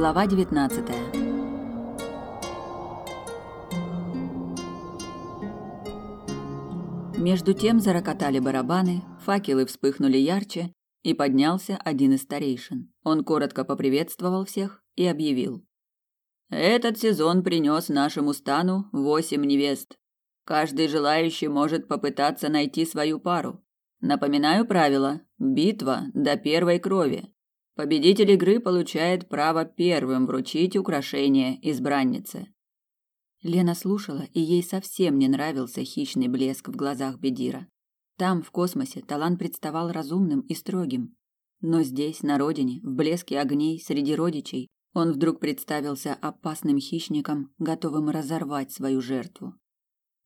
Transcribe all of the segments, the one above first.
Глава 19. Между тем зарокотали барабаны, факелы вспыхнули ярче, и поднялся один из старейшин. Он коротко поприветствовал всех и объявил: "Этот сезон принес нашему стану восемь невест. Каждый желающий может попытаться найти свою пару. Напоминаю правила: битва до первой крови. Победитель игры получает право первым вручить украшение избраннице. Лена слушала, и ей совсем не нравился хищный блеск в глазах Бедира. Там, в космосе, Талан представал разумным и строгим. Но здесь, на родине, в блеске огней среди родичей, он вдруг представился опасным хищником, готовым разорвать свою жертву.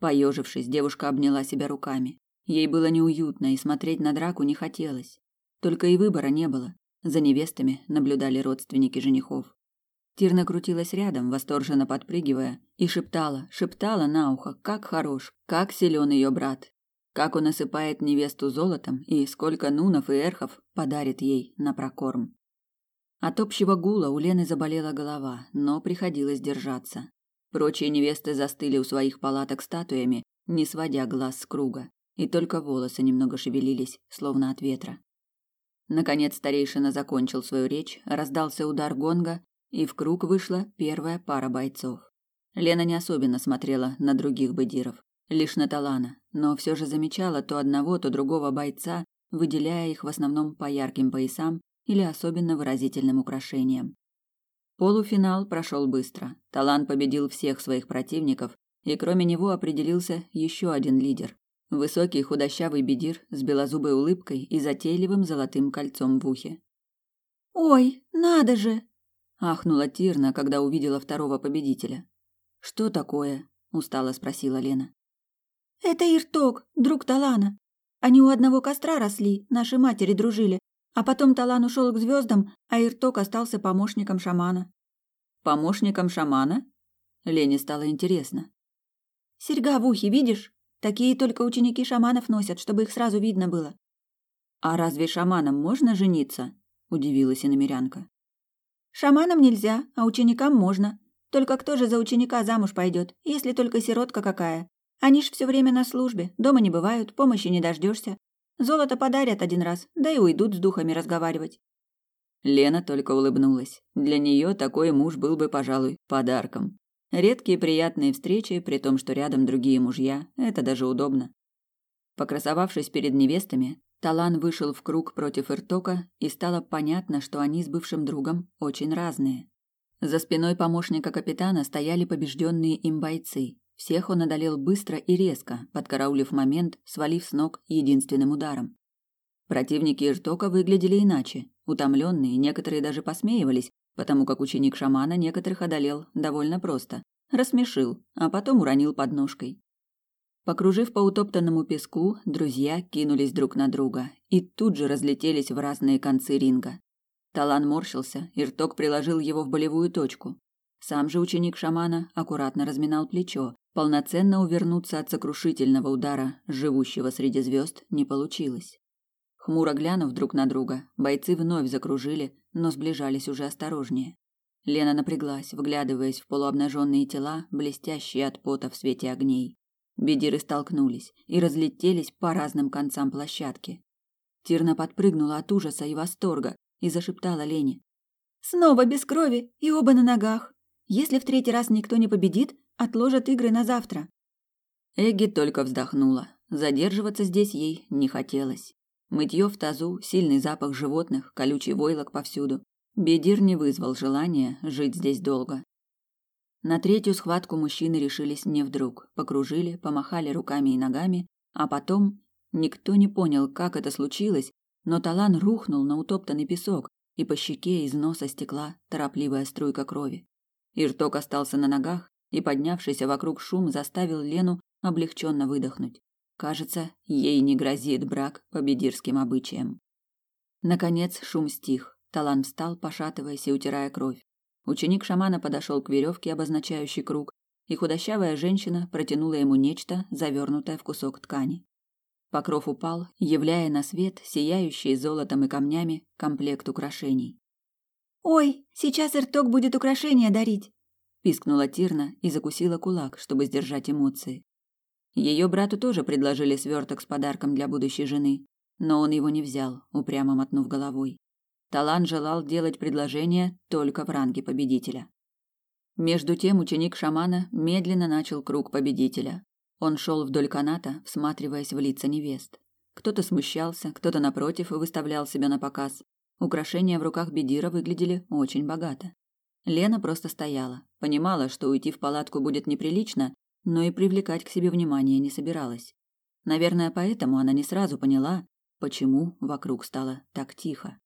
Поежившись, девушка обняла себя руками. Ей было неуютно, и смотреть на драку не хотелось. Только и выбора не было. За невестами наблюдали родственники женихов. Тирна крутилась рядом, восторженно подпрыгивая, и шептала, шептала на ухо, как хорош, как силен ее брат, как он осыпает невесту золотом и сколько нунов и эрхов подарит ей на прокорм. От общего гула у Лены заболела голова, но приходилось держаться. Прочие невесты застыли у своих палаток статуями, не сводя глаз с круга, и только волосы немного шевелились, словно от ветра. Наконец старейшина закончил свою речь, раздался удар гонга, и в круг вышла первая пара бойцов. Лена не особенно смотрела на других бедиров, лишь на Талана, но все же замечала то одного, то другого бойца, выделяя их в основном по ярким поясам или особенно выразительным украшениям. Полуфинал прошел быстро. Талан победил всех своих противников, и кроме него определился еще один лидер Высокий худощавый бедир с белозубой улыбкой и затейливым золотым кольцом в ухе. «Ой, надо же!» – ахнула Тирна, когда увидела второго победителя. «Что такое?» – устало спросила Лена. «Это Ирток, друг Талана. Они у одного костра росли, наши матери дружили. А потом Талан ушел к звездам, а Ирток остался помощником шамана». «Помощником шамана?» Лене стало интересно. «Серьга в ухе, видишь?» Такие только ученики шаманов носят, чтобы их сразу видно было. А разве шаманам можно жениться? удивилась иномерянка. Шаманам нельзя, а ученикам можно. Только кто же за ученика замуж пойдет, если только сиротка какая? Они ж все время на службе, дома не бывают, помощи не дождешься. Золото подарят один раз, да и уйдут с духами разговаривать. Лена только улыбнулась. Для нее такой муж был бы, пожалуй, подарком. Редкие приятные встречи, при том, что рядом другие мужья, это даже удобно. Покрасовавшись перед невестами, Талан вышел в круг против Иртока, и стало понятно, что они с бывшим другом очень разные. За спиной помощника капитана стояли побежденные им бойцы. Всех он одолел быстро и резко, подкараулив момент, свалив с ног единственным ударом. Противники Иртока выглядели иначе. Утомленные, некоторые даже посмеивались, потому как ученик шамана некоторых одолел довольно просто. Рассмешил, а потом уронил под ножкой. Покружив по утоптанному песку, друзья кинулись друг на друга и тут же разлетелись в разные концы ринга. Талан морщился, и рток приложил его в болевую точку. Сам же ученик шамана аккуратно разминал плечо. Полноценно увернуться от сокрушительного удара, живущего среди звезд, не получилось. Хмуро глянув друг на друга, бойцы вновь закружили, но сближались уже осторожнее. Лена напряглась, вглядываясь в полуобнаженные тела, блестящие от пота в свете огней. Бедиры столкнулись и разлетелись по разным концам площадки. Тирна подпрыгнула от ужаса и восторга и зашептала Лене. «Снова без крови и оба на ногах. Если в третий раз никто не победит, отложат игры на завтра». Эгги только вздохнула. Задерживаться здесь ей не хотелось. Мытье в тазу, сильный запах животных, колючий войлок повсюду. Бедир не вызвал желания жить здесь долго. На третью схватку мужчины решились не вдруг. Покружили, помахали руками и ногами, а потом никто не понял, как это случилось, но Талан рухнул на утоптанный песок, и по щеке из носа стекла торопливая струйка крови. Ирток остался на ногах, и поднявшийся вокруг шум заставил Лену облегченно выдохнуть. Кажется, ей не грозит брак по бедирским обычаям. Наконец шум стих. Талан встал, пошатываясь и утирая кровь. Ученик шамана подошел к веревке, обозначающей круг, и худощавая женщина протянула ему нечто, завернутое в кусок ткани. Покров упал, являя на свет сияющий золотом и камнями комплект украшений. «Ой, сейчас Ирток будет украшения дарить!» пискнула Тирна и закусила кулак, чтобы сдержать эмоции. Ее брату тоже предложили сверток с подарком для будущей жены, но он его не взял, упрямо мотнув головой. Талан желал делать предложение только в ранге победителя. Между тем ученик шамана медленно начал круг победителя. Он шел вдоль каната, всматриваясь в лица невест. Кто-то смущался, кто-то напротив выставлял себя на показ. Украшения в руках Бедира выглядели очень богато. Лена просто стояла, понимала, что уйти в палатку будет неприлично, но и привлекать к себе внимание не собиралась. Наверное, поэтому она не сразу поняла, почему вокруг стало так тихо.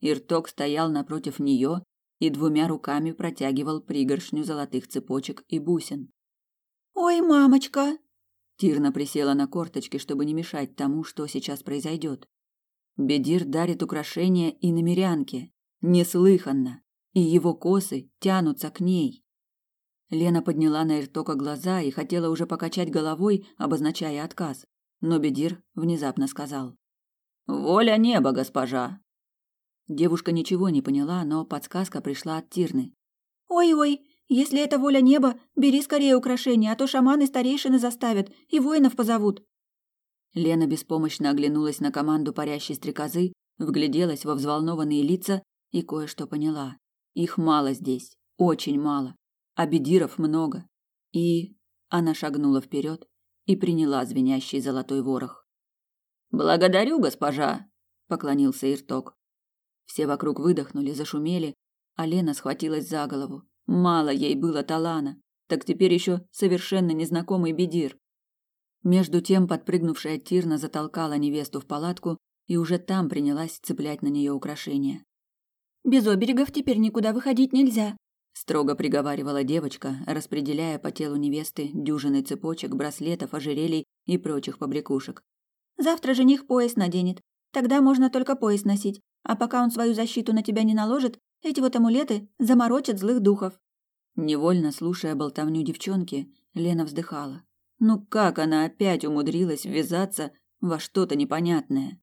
Ирток стоял напротив нее и двумя руками протягивал пригоршню золотых цепочек и бусин. «Ой, мамочка!» Тирна присела на корточки, чтобы не мешать тому, что сейчас произойдет. Бедир дарит украшения и намерянке. Неслыханно. И его косы тянутся к ней. Лена подняла на Иртока глаза и хотела уже покачать головой, обозначая отказ. Но Бедир внезапно сказал. «Воля неба, госпожа!» Девушка ничего не поняла, но подсказка пришла от Тирны. «Ой-ой, если это воля неба, бери скорее украшения, а то шаманы старейшины заставят и воинов позовут». Лена беспомощно оглянулась на команду парящей стрекозы, вгляделась во взволнованные лица и кое-что поняла. Их мало здесь, очень мало, а бедиров много. И она шагнула вперед и приняла звенящий золотой ворох. «Благодарю, госпожа!» – поклонился Ирток. Все вокруг выдохнули, зашумели, а Лена схватилась за голову. Мало ей было талана, так теперь еще совершенно незнакомый бедир. Между тем подпрыгнувшая Тирна затолкала невесту в палатку и уже там принялась цеплять на нее украшения. «Без оберегов теперь никуда выходить нельзя», строго приговаривала девочка, распределяя по телу невесты дюжины цепочек, браслетов, ожерелий и прочих побрякушек. «Завтра жених пояс наденет. Тогда можно только пояс носить. А пока он свою защиту на тебя не наложит, эти вот амулеты заморочат злых духов». Невольно слушая болтовню девчонки, Лена вздыхала. Ну как она опять умудрилась ввязаться во что-то непонятное?